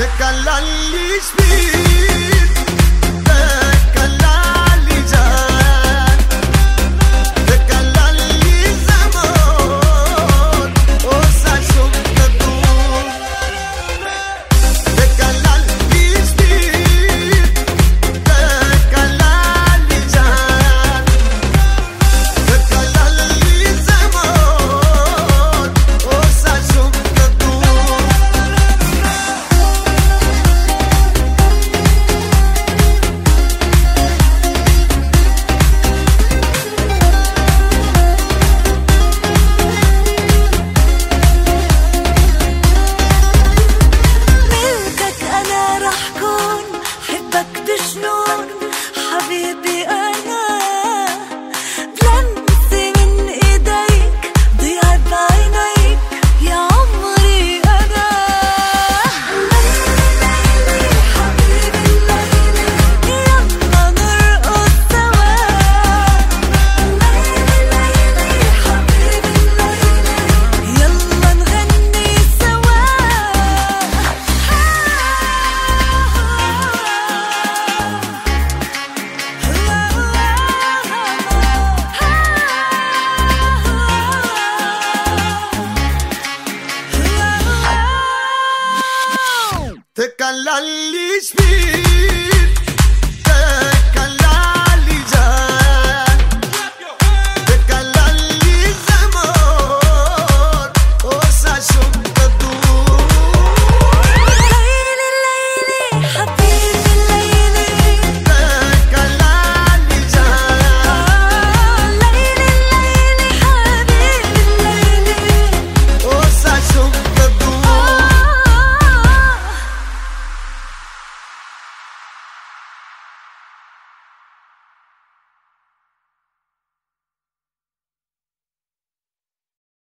Take a lunch, please. Tekalal hiçbir